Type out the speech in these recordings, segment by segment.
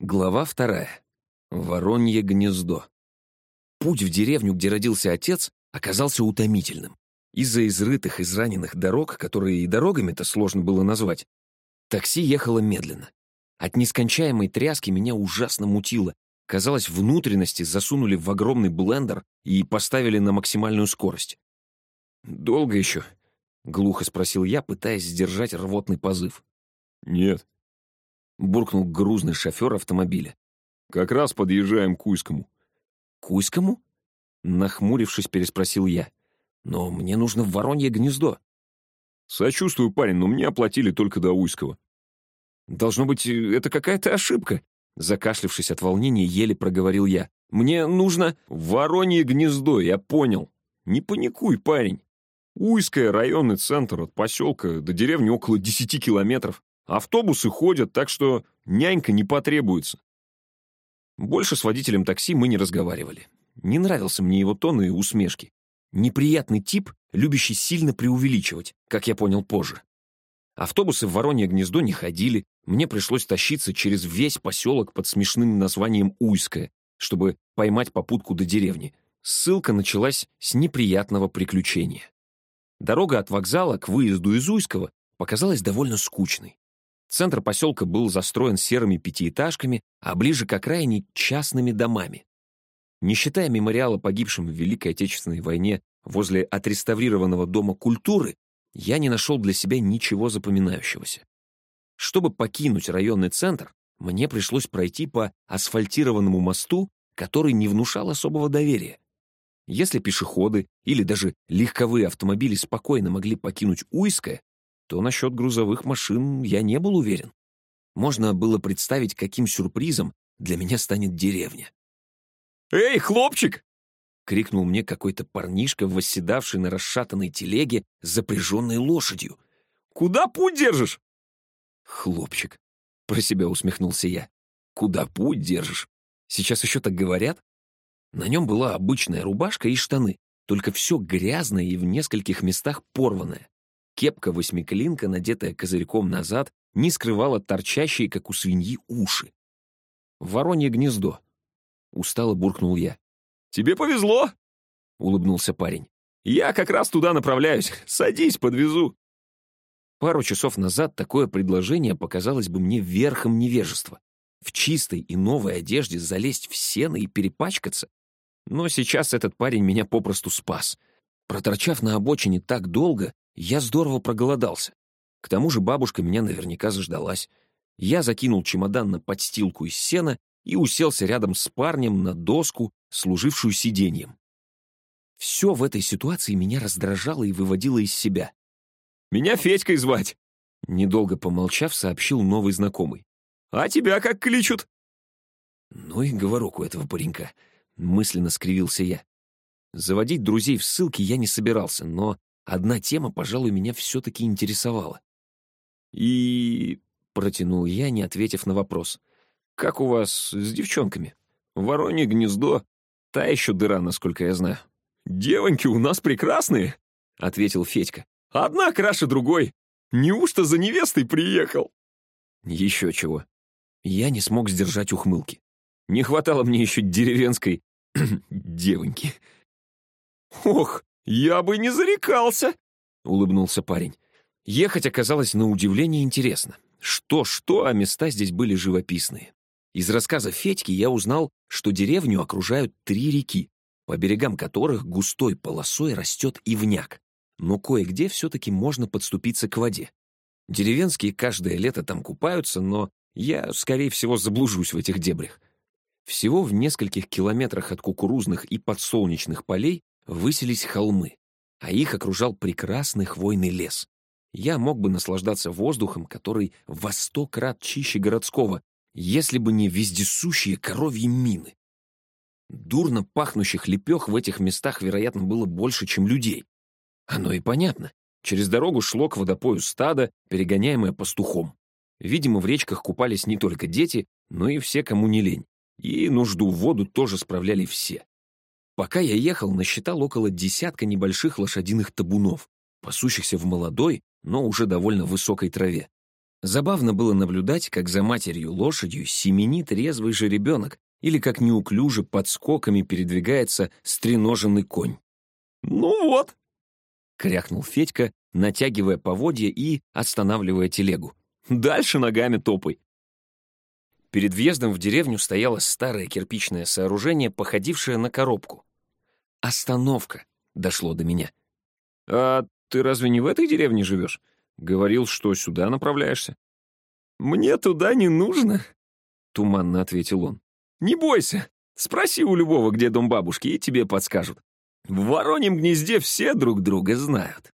Глава вторая. Воронье гнездо. Путь в деревню, где родился отец, оказался утомительным. Из-за изрытых, израненных дорог, которые и дорогами-то сложно было назвать, такси ехало медленно. От нескончаемой тряски меня ужасно мутило. Казалось, внутренности засунули в огромный блендер и поставили на максимальную скорость. «Долго еще?» — глухо спросил я, пытаясь сдержать рвотный позыв. «Нет», буркнул грузный шофер автомобиля. «Как раз подъезжаем к Уйскому». «К Уйскому?» Нахмурившись, переспросил я. «Но мне нужно в Воронье гнездо». «Сочувствую, парень, но мне оплатили только до Уйского». «Должно быть, это какая-то ошибка», Закашлившись от волнения, еле проговорил я. «Мне нужно...» «Воронье гнездо, я понял. Не паникуй, парень. Уйское районный центр от поселка до деревни около десяти километров. Автобусы ходят, так что нянька не потребуется. Больше с водителем такси мы не разговаривали. Не нравился мне его тон и усмешки. Неприятный тип, любящий сильно преувеличивать, как я понял позже. Автобусы в Воронье гнездо не ходили, мне пришлось тащиться через весь поселок под смешным названием Уйское, чтобы поймать попутку до деревни. Ссылка началась с неприятного приключения. Дорога от вокзала к выезду из Уйского показалась довольно скучной. Центр поселка был застроен серыми пятиэтажками, а ближе к окраине — частными домами. Не считая мемориала погибшим в Великой Отечественной войне возле отреставрированного Дома культуры, я не нашел для себя ничего запоминающегося. Чтобы покинуть районный центр, мне пришлось пройти по асфальтированному мосту, который не внушал особого доверия. Если пешеходы или даже легковые автомобили спокойно могли покинуть Уйское, то насчет грузовых машин я не был уверен. Можно было представить, каким сюрпризом для меня станет деревня. «Эй, хлопчик!» — крикнул мне какой-то парнишка, восседавший на расшатанной телеге запряженной лошадью. «Куда путь держишь?» «Хлопчик», — про себя усмехнулся я. «Куда путь держишь? Сейчас еще так говорят?» На нем была обычная рубашка и штаны, только все грязное и в нескольких местах порванное. Кепка-восьмиклинка, надетая козырьком назад, не скрывала торчащие, как у свиньи, уши. «Воронье гнездо», — устало буркнул я. «Тебе повезло!» — улыбнулся парень. «Я как раз туда направляюсь. Садись, подвезу». Пару часов назад такое предложение показалось бы мне верхом невежества. В чистой и новой одежде залезть в сено и перепачкаться. Но сейчас этот парень меня попросту спас. Проторчав на обочине так долго, я здорово проголодался. К тому же бабушка меня наверняка заждалась. Я закинул чемодан на подстилку из сена и уселся рядом с парнем на доску, служившую сиденьем. Все в этой ситуации меня раздражало и выводило из себя. «Меня Федькой звать!» Недолго помолчав, сообщил новый знакомый. «А тебя как кличут?» Ну и говорок у этого паренька. Мысленно скривился я. Заводить друзей в ссылке я не собирался, но Одна тема, пожалуй, меня все-таки интересовала. «И...» — протянул я, не ответив на вопрос. «Как у вас с девчонками? Воронье гнездо. Та еще дыра, насколько я знаю». «Девоньки у нас прекрасные», — ответил Федька. «Одна краше другой. Неужто за невестой приехал?» «Еще чего». Я не смог сдержать ухмылки. Не хватало мне еще деревенской девоньки. «Ох, «Я бы не зарекался!» — улыбнулся парень. Ехать оказалось на удивление интересно. Что-что, а места здесь были живописные. Из рассказа Федьки я узнал, что деревню окружают три реки, по берегам которых густой полосой растет ивняк. Но кое-где все-таки можно подступиться к воде. Деревенские каждое лето там купаются, но я, скорее всего, заблужусь в этих дебрях. Всего в нескольких километрах от кукурузных и подсолнечных полей высились холмы, а их окружал прекрасный хвойный лес. Я мог бы наслаждаться воздухом, который во сто крат чище городского, если бы не вездесущие коровьи мины. Дурно пахнущих лепех в этих местах, вероятно, было больше, чем людей. Оно и понятно. Через дорогу шло к водопою стадо, перегоняемое пастухом. Видимо, в речках купались не только дети, но и все, кому не лень. И нужду в воду тоже справляли все. Пока я ехал, насчитал около десятка небольших лошадиных табунов, пасущихся в молодой, но уже довольно высокой траве. Забавно было наблюдать, как за матерью лошадью семенит резвый же ребенок или как неуклюже под скоками передвигается стреноженный конь. «Ну вот!» — крякнул Федька, натягивая поводья и останавливая телегу. «Дальше ногами топай!» Перед въездом в деревню стояло старое кирпичное сооружение, походившее на коробку. «Остановка!» — дошло до меня. «А ты разве не в этой деревне живешь? Говорил, что сюда направляешься». «Мне туда не нужно», — туманно ответил он. «Не бойся, спроси у любого, где дом бабушки, и тебе подскажут. В Вороньем гнезде все друг друга знают».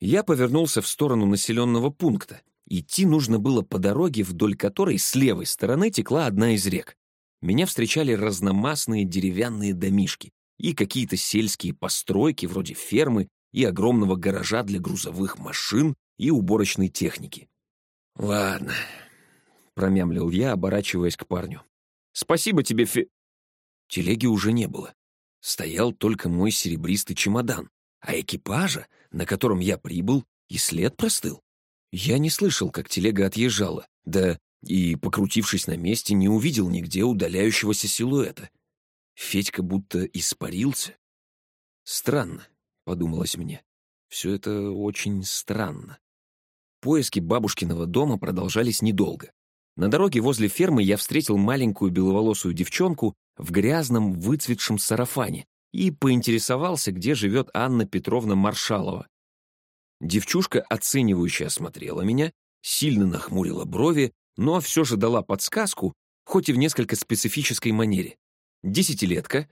Я повернулся в сторону населенного пункта. Идти нужно было по дороге, вдоль которой с левой стороны текла одна из рек. Меня встречали разномастные деревянные домишки и какие-то сельские постройки вроде фермы и огромного гаража для грузовых машин и уборочной техники. «Ладно», — промямлил я, оборачиваясь к парню. «Спасибо тебе, Фе...» Телеги уже не было. Стоял только мой серебристый чемодан, а экипажа, на котором я прибыл, и след простыл. Я не слышал, как телега отъезжала, да и, покрутившись на месте, не увидел нигде удаляющегося силуэта. Федька будто испарился. Странно, — подумалось мне. Все это очень странно. Поиски бабушкиного дома продолжались недолго. На дороге возле фермы я встретил маленькую беловолосую девчонку в грязном выцветшем сарафане и поинтересовался, где живет Анна Петровна Маршалова. Девчушка оценивающе осмотрела меня, сильно нахмурила брови, но все же дала подсказку, хоть и в несколько специфической манере. Десятилетка,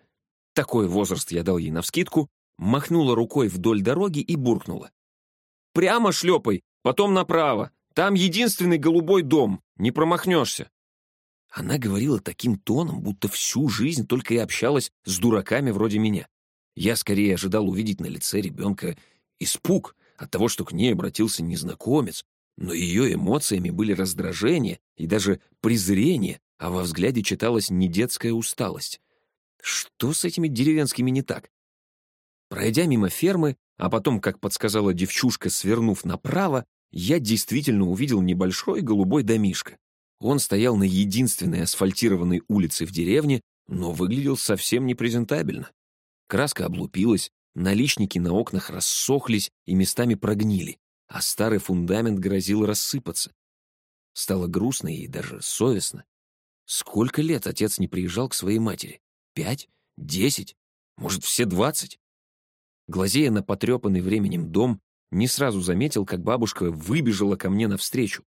такой возраст я дал ей навскидку, махнула рукой вдоль дороги и буркнула. «Прямо шлепай, Потом направо. Там единственный голубой дом. Не промахнешься». Она говорила таким тоном, будто всю жизнь только и общалась с дураками вроде меня. Я скорее ожидал увидеть на лице ребенка испуг от того, что к ней обратился незнакомец, но ее эмоциями были раздражение и даже презрение, а во взгляде читалась не детская усталость. Что с этими деревенскими не так? Пройдя мимо фермы, а потом, как подсказала девчушка, свернув направо, я действительно увидел небольшой голубой домишко. Он стоял на единственной асфальтированной улице в деревне, но выглядел совсем непрезентабельно. Краска облупилась, наличники на окнах рассохлись и местами прогнили, а старый фундамент грозил рассыпаться. Стало грустно и даже совестно. Сколько лет отец не приезжал к своей матери? Пять? Десять? Может, все двадцать? Глазея на потрепанный временем дом, не сразу заметил, как бабушка выбежала ко мне навстречу.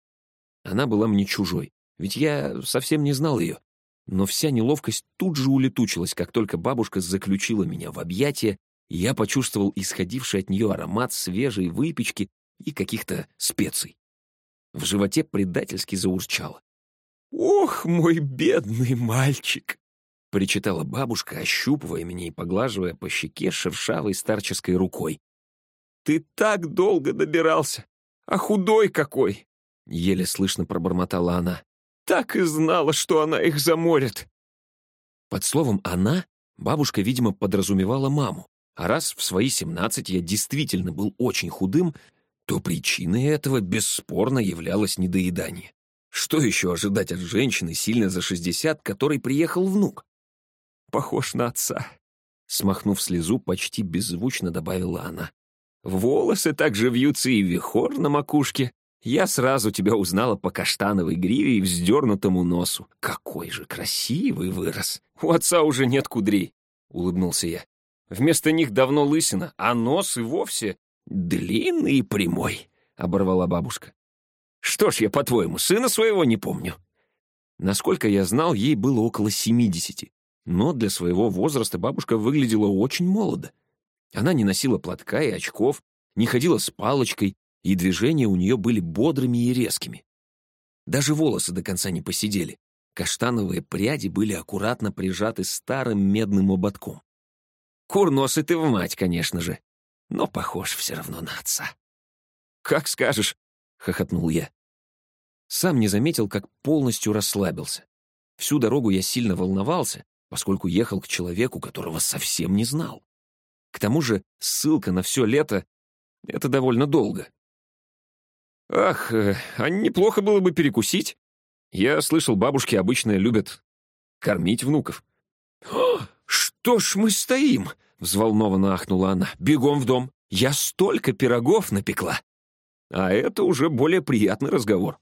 Она была мне чужой, ведь я совсем не знал ее. Но вся неловкость тут же улетучилась, как только бабушка заключила меня в объятия, и я почувствовал исходивший от нее аромат свежей выпечки и каких-то специй. В животе предательски заурчало. «Ох, мой бедный мальчик!» — причитала бабушка, ощупывая меня и поглаживая по щеке шершавой старческой рукой. Ты так долго добирался, а худой какой!» Еле слышно пробормотала она. «Так и знала, что она их заморит!» Под словом «она» бабушка, видимо, подразумевала маму. А раз в свои семнадцать я действительно был очень худым, то причиной этого бесспорно являлось недоедание. Что еще ожидать от женщины, сильно за шестьдесят, которой приехал внук? «Похож на отца», — смахнув слезу, почти беззвучно добавила она. Волосы также вьются и вихор на макушке. Я сразу тебя узнала по каштановой гриве и вздернутому носу. Какой же красивый вырос. У отца уже нет кудрей, — улыбнулся я. Вместо них давно лысина, а нос и вовсе длинный и прямой, — оборвала бабушка. Что ж я, по-твоему, сына своего не помню? Насколько я знал, ей было около семидесяти, но для своего возраста бабушка выглядела очень молодо. Она не носила платка и очков, не ходила с палочкой, и движения у нее были бодрыми и резкими. Даже волосы до конца не посидели. Каштановые пряди были аккуратно прижаты старым медным ободком. Курносый ты в мать, конечно же, но похож все равно на отца. «Как скажешь», — хохотнул я. Сам не заметил, как полностью расслабился. Всю дорогу я сильно волновался, поскольку ехал к человеку, которого совсем не знал. К тому же ссылка на все лето — это довольно долго. Ах, э, а неплохо было бы перекусить. Я слышал, бабушки обычно любят кормить внуков. «Что ж мы стоим?» — взволнованно ахнула она. «Бегом в дом. Я столько пирогов напекла!» А это уже более приятный разговор.